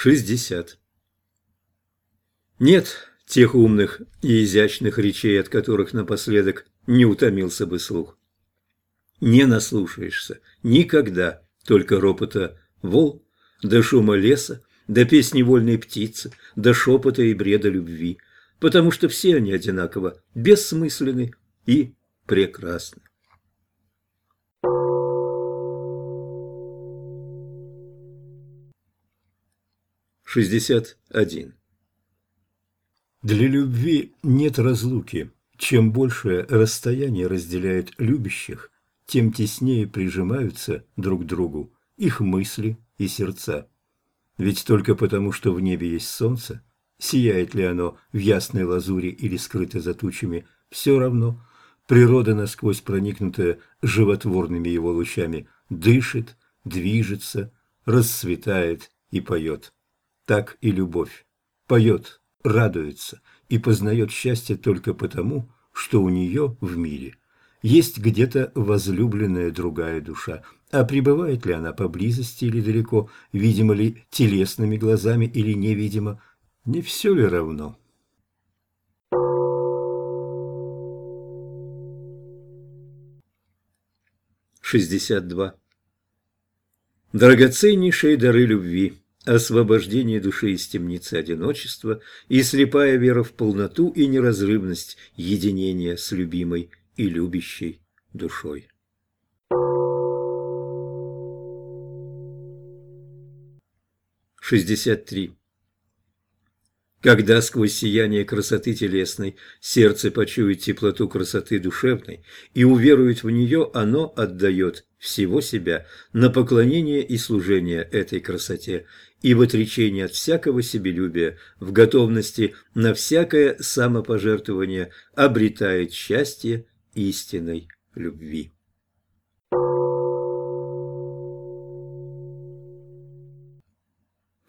60. Нет тех умных и изящных речей, от которых напоследок не утомился бы слух. Не наслушаешься никогда только ропота вол, до шума леса, до песни вольной птицы, до шепота и бреда любви, потому что все они одинаково бессмысленны и прекрасны. Шестьдесят один. Для любви нет разлуки. Чем большее расстояние разделяет любящих, тем теснее прижимаются друг к другу их мысли и сердца. Ведь только потому, что в небе есть солнце, сияет ли оно в ясной лазури или скрыто за тучами, все равно природа, насквозь проникнутая животворными его лучами, дышит, движется, расцветает и поет. Так и любовь. Поет, радуется и познает счастье только потому, что у нее в мире есть где-то возлюбленная другая душа. А пребывает ли она поблизости или далеко, видимо ли телесными глазами или невидимо, не все ли равно? Шестьдесят два. Драгоценнейшие дары любви освобождение души из темницы одиночества и слепая вера в полноту и неразрывность единения с любимой и любящей душой. Шестьдесят три. Когда сквозь сияние красоты телесной сердце почует теплоту красоты душевной и уверует в нее, оно отдает всего себя на поклонение и служение этой красоте и в отречении от всякого себелюбия, в готовности на всякое самопожертвование обретает счастье истинной любви.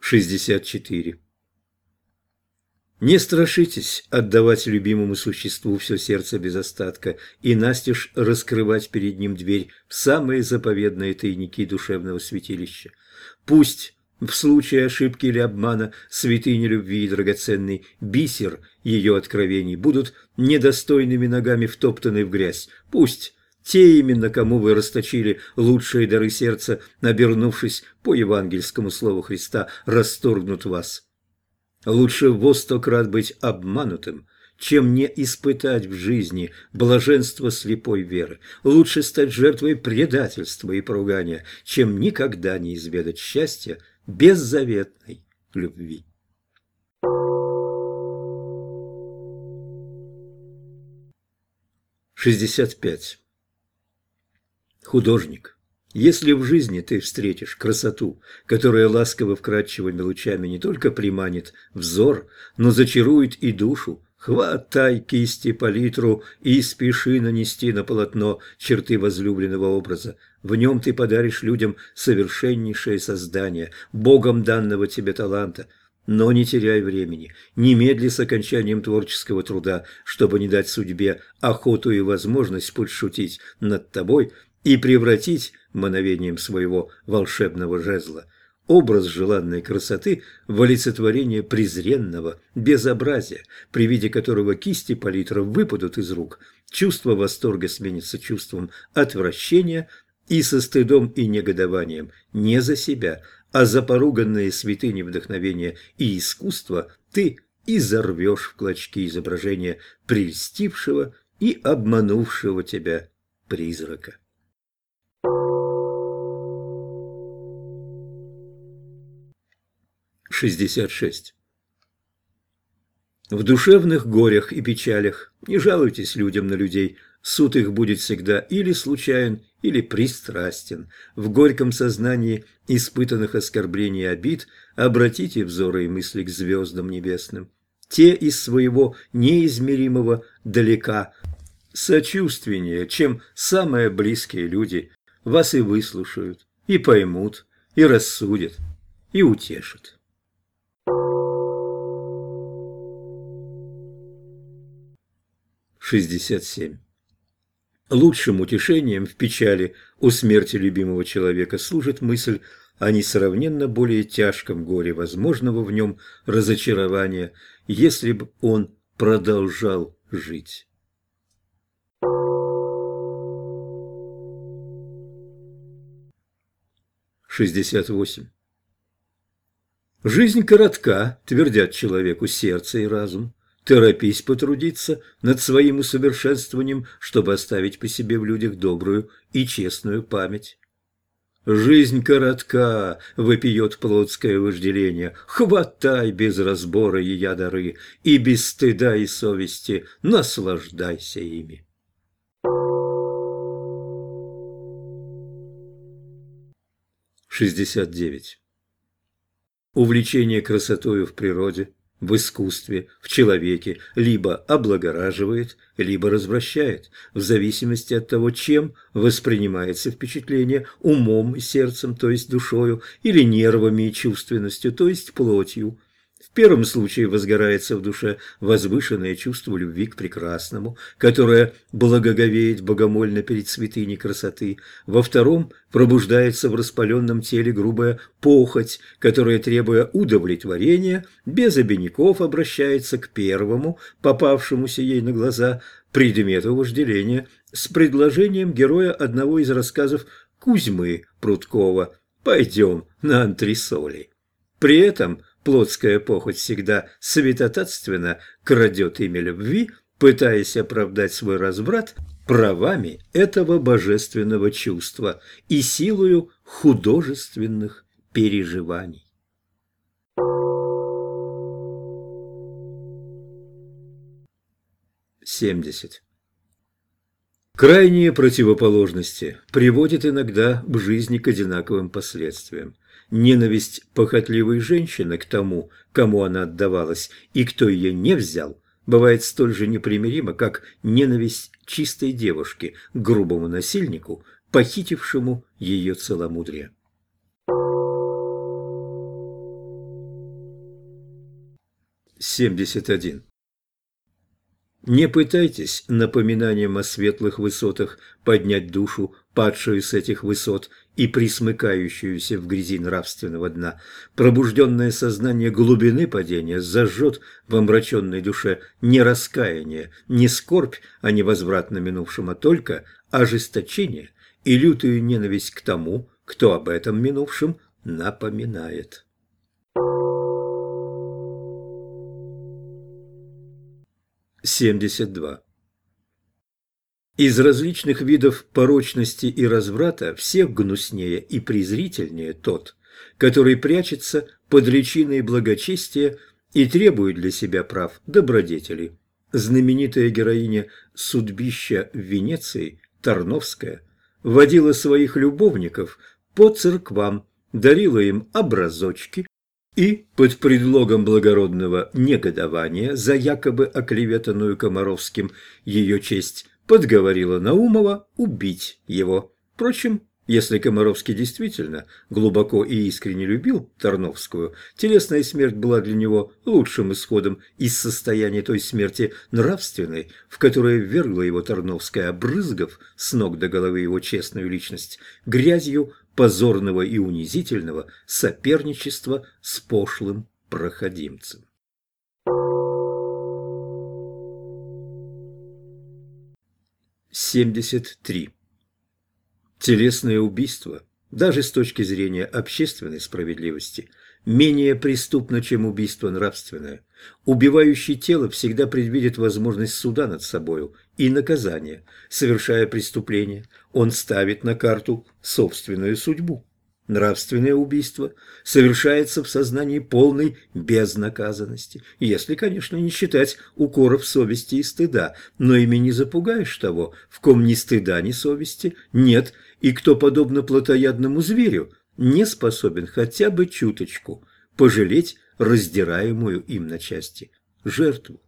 Шестьдесят четыре. Не страшитесь отдавать любимому существу все сердце без остатка и настежь раскрывать перед ним дверь в самые заповедные тайники душевного святилища. Пусть в случае ошибки или обмана святыни любви и драгоценный бисер ее откровений будут недостойными ногами втоптаны в грязь. Пусть те именно, кому вы расточили лучшие дары сердца, обернувшись по евангельскому слову Христа, расторгнут вас. Лучше во сто крат быть обманутым, чем не испытать в жизни блаженство слепой веры. Лучше стать жертвой предательства и поругания, чем никогда не изведать счастья беззаветной любви. Шестьдесят пять. Художник. Если в жизни ты встретишь красоту, которая ласково вкрадчивыми лучами не только приманит взор, но зачарует и душу, хватай кисти палитру и спеши нанести на полотно черты возлюбленного образа. В нем ты подаришь людям совершеннейшее создание, Богом данного тебе таланта. Но не теряй времени, немедли с окончанием творческого труда, чтобы не дать судьбе охоту и возможность подшутить над тобой и превратить мановением своего волшебного жезла образ желанной красоты в олицетворение презренного безобразия, при виде которого кисти палитров выпадут из рук, чувство восторга сменится чувством отвращения и со стыдом и негодованием не за себя, а за поруганные святыни вдохновения и искусства ты изорвешь в клочки изображения прельстившего и обманувшего тебя призрака. Шестьдесят шесть. В душевных горях и печалях не жалуйтесь людям на людей, суд их будет всегда или случайен, или пристрастен. В горьком сознании испытанных оскорблений и обид обратите взоры и мысли к звездам небесным. Те из своего неизмеримого далека сочувственнее, чем самые близкие люди, вас и выслушают, и поймут, и рассудят, и утешат. Шестьдесят семь. Лучшим утешением в печали у смерти любимого человека служит мысль о несравненно более тяжком горе возможного в нем разочарования, если бы он продолжал жить. Шестьдесят восемь. Жизнь коротка, твердят человеку сердце и разум. Торопись потрудиться над своим усовершенствованием, чтобы оставить по себе в людях добрую и честную память. Жизнь коротка, выпьет плотское вожделение, хватай без разбора ее дары, и без стыда и совести наслаждайся ими. Шестьдесят девять. Увлечение красотою в природе – в искусстве, в человеке либо облагораживает, либо развращает, в зависимости от того, чем воспринимается впечатление умом и сердцем, то есть душою, или нервами и чувственностью, то есть плотью. В первом случае возгорается в душе возвышенное чувство любви к прекрасному, которое благоговеет богомольно перед святыней красоты. Во втором пробуждается в распаленном теле грубая похоть, которая, требуя удовлетворения, без обиняков обращается к первому, попавшемуся ей на глаза, предмету вожделения, с предложением героя одного из рассказов Кузьмы Прудкова «Пойдем на антресоли». При этом плотская похоть всегда святотатственно крадет имя любви, пытаясь оправдать свой разврат правами этого божественного чувства и силою художественных переживаний. Семьдесят. Крайние противоположности приводят иногда в жизни к одинаковым последствиям. Ненависть похотливой женщины к тому, кому она отдавалась, и кто ее не взял, бывает столь же непримирима, как ненависть чистой девушки к грубому насильнику, похитившему ее целомудрие. Семьдесят один. Не пытайтесь напоминанием о светлых высотах поднять душу, падшую с этих высот и присмыкающуюся в грязи нравственного дна. Пробужденное сознание глубины падения зажжет в омраченной душе не раскаяние, не скорбь о невозвратно минувшем, а только ожесточение и лютую ненависть к тому, кто об этом минувшем напоминает. 72. Из различных видов порочности и разврата всех гнуснее и презрительнее тот, который прячется под личиной благочестия и требует для себя прав добродетели. Знаменитая героиня судьбища в Венеции, Тарновская, водила своих любовников по церквам, дарила им образочки, и под предлогом благородного негодования за якобы оклеветанную Комаровским ее честь подговорила Наумова убить его. Впрочем, если Комаровский действительно глубоко и искренне любил Тарновскую, телесная смерть была для него лучшим исходом из состояния той смерти нравственной, в которое ввергла его Тарновская, обрызгав с ног до головы его честную личность грязью позорного и унизительного соперничества с пошлым проходимцем. Семьдесят три. Телесное убийство, даже с точки зрения общественной справедливости, менее преступно, чем убийство нравственное. Убивающий тело всегда предвидит возможность суда над собою и наказания. Совершая преступление, он ставит на карту собственную судьбу. Нравственное убийство совершается в сознании полной безнаказанности, если, конечно, не считать укоров совести и стыда, но ими не запугаешь того, в ком ни стыда, ни совести нет, и кто, подобно плотоядному зверю, не способен хотя бы чуточку пожалеть раздираемую им на части жертву.